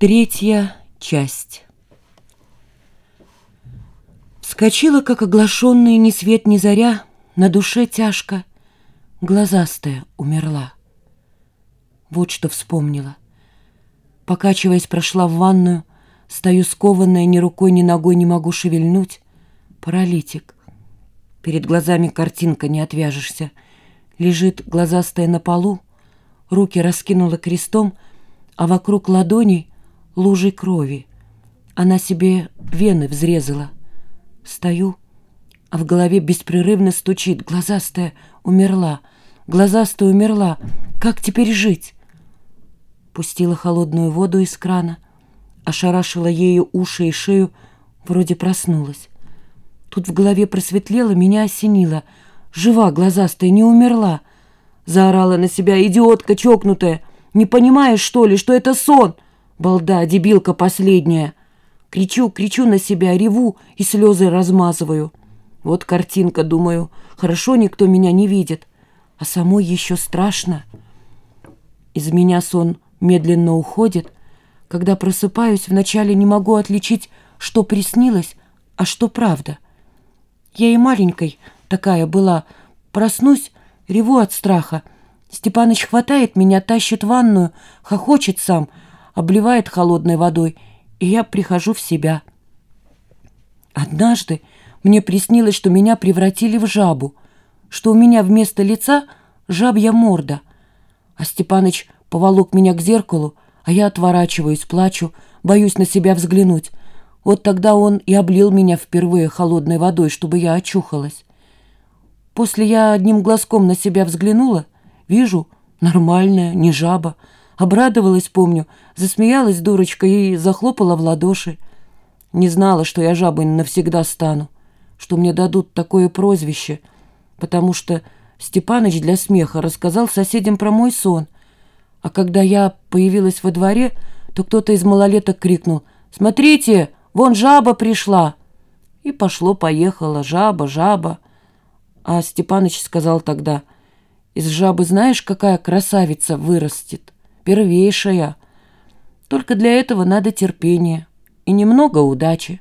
Третья часть. Вскочила, как оглашенная ни свет ни заря, на душе тяжко, глазастая умерла. Вот что вспомнила. Покачиваясь, прошла в ванную, стою скованная, ни рукой, ни ногой не могу шевельнуть. Паралитик. Перед глазами картинка, не отвяжешься. Лежит глазастая на полу, руки раскинула крестом, а вокруг ладоней лужей крови. Она себе вены взрезала. Стою, а в голове беспрерывно стучит. Глазастая умерла, глазастая умерла. Как теперь жить? Пустила холодную воду из крана, ошарашила ею уши и шею, вроде проснулась. Тут в голове просветлело, меня осенило. Жива глазастая, не умерла. Заорала на себя, идиотка чокнутая. Не понимаешь, что ли, что это сон? Балда, дебилка последняя. Кричу, кричу на себя, реву и слезы размазываю. Вот картинка, думаю, хорошо никто меня не видит. А самой еще страшно. Из меня сон медленно уходит. Когда просыпаюсь, вначале не могу отличить, что приснилось, а что правда. Я и маленькой такая была. Проснусь, реву от страха. Степаныч хватает меня, тащит в ванную, хохочет сам, обливает холодной водой, и я прихожу в себя. Однажды мне приснилось, что меня превратили в жабу, что у меня вместо лица жабья морда, а Степаныч поволок меня к зеркалу, а я отворачиваюсь, плачу, боюсь на себя взглянуть. Вот тогда он и облил меня впервые холодной водой, чтобы я очухалась. После я одним глазком на себя взглянула, вижу, нормальная, не жаба. Обрадовалась, помню, засмеялась дурочка и захлопала в ладоши. Не знала, что я жабой навсегда стану, что мне дадут такое прозвище, потому что Степаныч для смеха рассказал соседям про мой сон — а когда я появилась во дворе, то кто-то из малолеток крикнул «Смотрите, вон жаба пришла!» И пошло-поехало «Жаба, жаба!» А Степаныч сказал тогда «Из жабы знаешь, какая красавица вырастет? Первейшая! Только для этого надо терпение и немного удачи».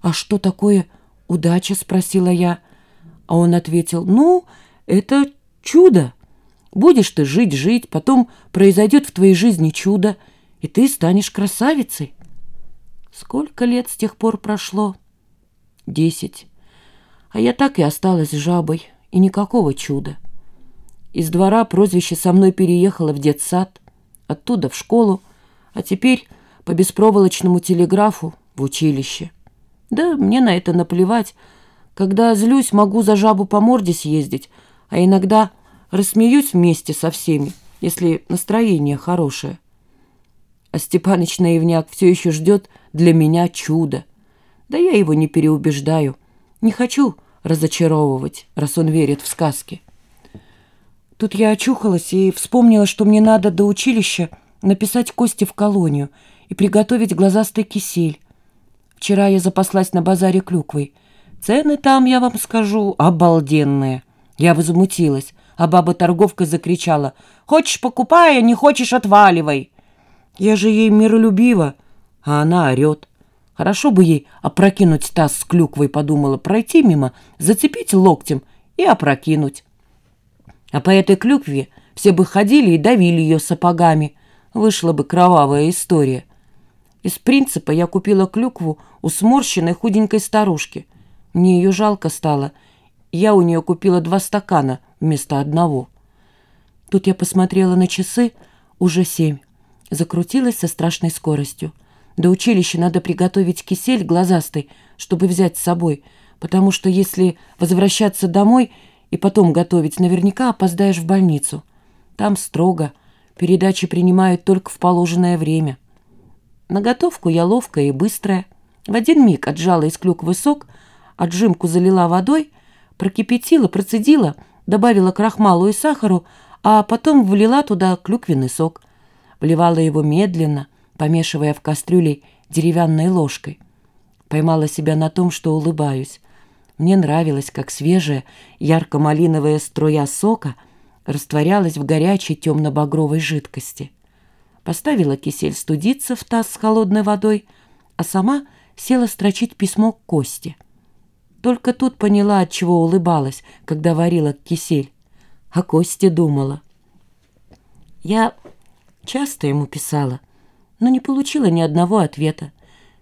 «А что такое удача?» — спросила я. А он ответил «Ну, это чудо». Будешь ты жить-жить, потом произойдет в твоей жизни чудо, и ты станешь красавицей. Сколько лет с тех пор прошло? Десять. А я так и осталась жабой, и никакого чуда. Из двора прозвище со мной переехало в детсад, оттуда в школу, а теперь по беспроволочному телеграфу в училище. Да мне на это наплевать. Когда злюсь, могу за жабу по морде съездить, а иногда рассмеюсь вместе со всеми, если настроение хорошее. А Степаныч Наивняк все еще ждет для меня чуда. Да я его не переубеждаю. Не хочу разочаровывать, раз он верит в сказки. Тут я очухалась и вспомнила, что мне надо до училища написать Кости в колонию и приготовить глазастый кисель. Вчера я запаслась на базаре клюквой. Цены там, я вам скажу, обалденные. Я возмутилась а баба-торговка закричала. «Хочешь, покупай, а не хочешь, отваливай!» Я же ей миролюбива, а она орет. Хорошо бы ей опрокинуть таз с клюквой, подумала, пройти мимо, зацепить локтем и опрокинуть. А по этой клюкве все бы ходили и давили ее сапогами. Вышла бы кровавая история. Из принципа я купила клюкву у сморщенной худенькой старушки. Мне ее жалко стало. Я у нее купила два стакана — вместо одного. Тут я посмотрела на часы, уже семь. Закрутилась со страшной скоростью. До училища надо приготовить кисель глазастый, чтобы взять с собой, потому что если возвращаться домой и потом готовить, наверняка опоздаешь в больницу. Там строго, передачи принимают только в положенное время. На готовку я ловкая и быстрая. В один миг отжала из клюквы сок, отжимку залила водой, прокипятила, процедила — добавила крахмалу и сахару, а потом влила туда клюквенный сок. Вливала его медленно, помешивая в кастрюле деревянной ложкой. Поймала себя на том, что улыбаюсь. Мне нравилось, как свежая, ярко-малиновая струя сока растворялась в горячей темно-багровой жидкости. поставила кисель студиться в таз с холодной водой, а сама села строчить письмо к Косте. Только тут поняла, от чего улыбалась, когда варила кисель. О Косте думала. Я часто ему писала, но не получила ни одного ответа.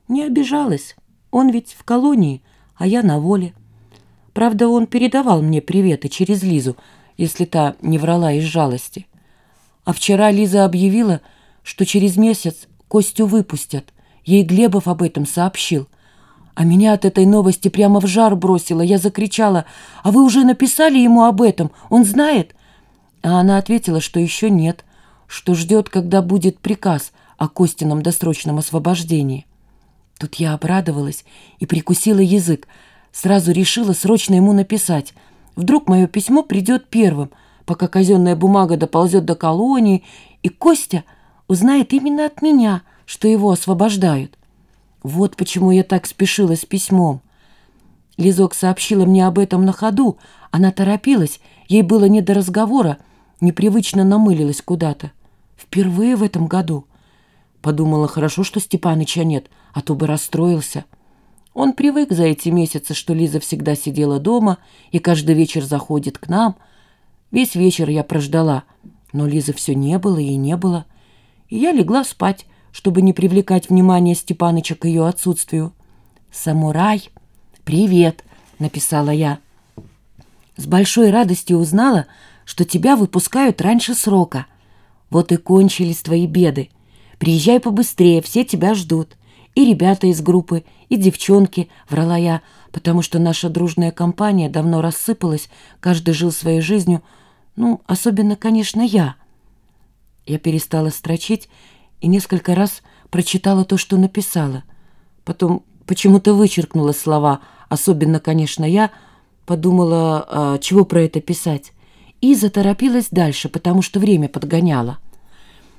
Не обижалась. Он ведь в колонии, а я на воле. Правда, он передавал мне приветы через Лизу, если та не врала из жалости. А вчера Лиза объявила, что через месяц Костю выпустят. Ей Глебов об этом сообщил. А меня от этой новости прямо в жар бросило. Я закричала, «А вы уже написали ему об этом? Он знает?» А она ответила, что еще нет, что ждет, когда будет приказ о Костином досрочном освобождении. Тут я обрадовалась и прикусила язык. Сразу решила срочно ему написать. Вдруг мое письмо придет первым, пока казенная бумага доползет до колонии, и Костя узнает именно от меня, что его освобождают. Вот почему я так спешила с письмом. Лизок сообщила мне об этом на ходу. Она торопилась, ей было не до разговора, непривычно намылилась куда-то. Впервые в этом году. Подумала, хорошо, что Степаныча нет, а то бы расстроился. Он привык за эти месяцы, что Лиза всегда сидела дома и каждый вечер заходит к нам. Весь вечер я прождала, но Лизы все не было и не было и я легла спать, чтобы не привлекать внимание Степаныча к ее отсутствию. «Самурай, привет!» — написала я. «С большой радостью узнала, что тебя выпускают раньше срока. Вот и кончились твои беды. Приезжай побыстрее, все тебя ждут. И ребята из группы, и девчонки, врала я, потому что наша дружная компания давно рассыпалась, каждый жил своей жизнью, ну, особенно, конечно, я». Я перестала строчить и несколько раз прочитала то, что написала. Потом почему-то вычеркнула слова, особенно, конечно, я, подумала, а, чего про это писать, и заторопилась дальше, потому что время подгоняло.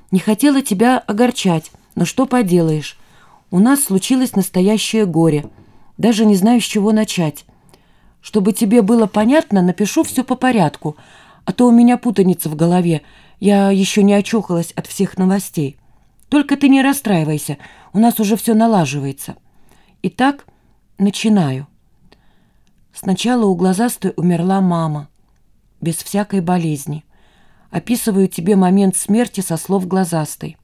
«Не хотела тебя огорчать, но что поделаешь? У нас случилось настоящее горе. Даже не знаю, с чего начать. Чтобы тебе было понятно, напишу все по порядку, а то у меня путаница в голове, я еще не очухалась от всех новостей. Только ты не расстраивайся, у нас уже все налаживается. Итак, начинаю. Сначала у глазастой умерла мама, без всякой болезни. Описываю тебе момент смерти со слов глазастой.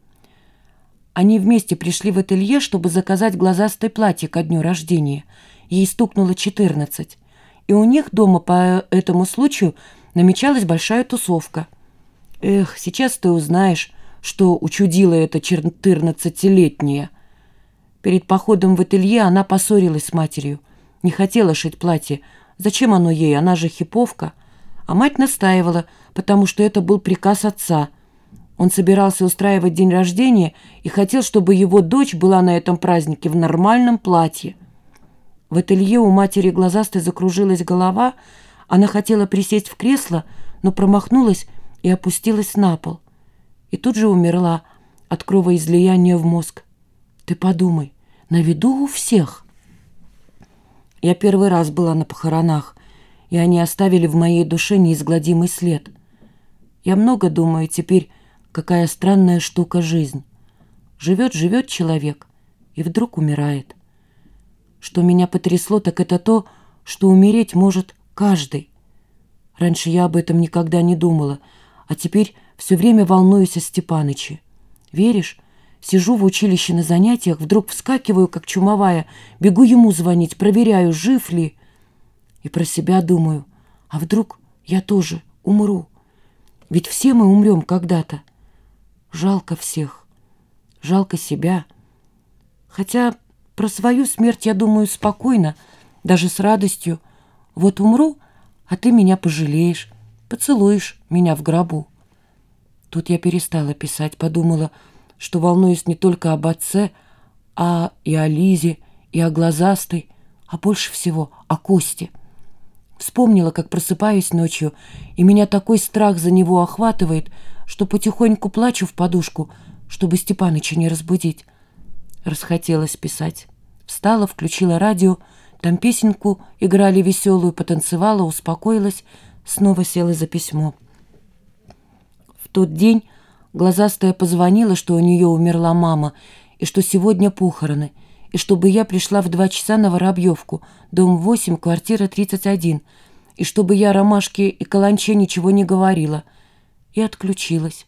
Они вместе пришли в ателье, чтобы заказать глазастой платье ко дню рождения. Ей стукнуло 14. И у них дома по этому случаю намечалась большая тусовка – Эх, сейчас ты узнаешь, что учудила эта четырнадцатилетняя. Перед походом в ателье она поссорилась с матерью. Не хотела шить платье. Зачем оно ей? Она же хиповка. А мать настаивала, потому что это был приказ отца. Он собирался устраивать день рождения и хотел, чтобы его дочь была на этом празднике в нормальном платье. В ателье у матери глазастой закружилась голова. Она хотела присесть в кресло, но промахнулась и опустилась на пол. И тут же умерла от кровоизлияния в мозг. Ты подумай, на виду у всех. Я первый раз была на похоронах, и они оставили в моей душе неизгладимый след. Я много думаю теперь, какая странная штука жизнь. Живет-живет человек, и вдруг умирает. Что меня потрясло, так это то, что умереть может каждый. Раньше я об этом никогда не думала — а теперь все время волнуюсь о Степаныче. Веришь? Сижу в училище на занятиях, вдруг вскакиваю, как чумовая, бегу ему звонить, проверяю, жив ли. И про себя думаю, а вдруг я тоже умру? Ведь все мы умрем когда-то. Жалко всех, жалко себя. Хотя про свою смерть я думаю спокойно, даже с радостью. Вот умру, а ты меня пожалеешь, поцелуешь меня в гробу. Тут я перестала писать, подумала, что волнуюсь не только об отце, а и о Лизе, и о глазастой, а больше всего о Косте. Вспомнила, как просыпаюсь ночью, и меня такой страх за него охватывает, что потихоньку плачу в подушку, чтобы Степаныча не разбудить. Расхотелось писать. Встала, включила радио, там песенку играли веселую, потанцевала, успокоилась, снова села за письмо. В тот день Глазастая позвонила, что у нее умерла мама, и что сегодня похороны, и чтобы я пришла в два часа на Воробьевку, дом 8, квартира 31, и чтобы я Ромашке и Каланче ничего не говорила. И отключилась.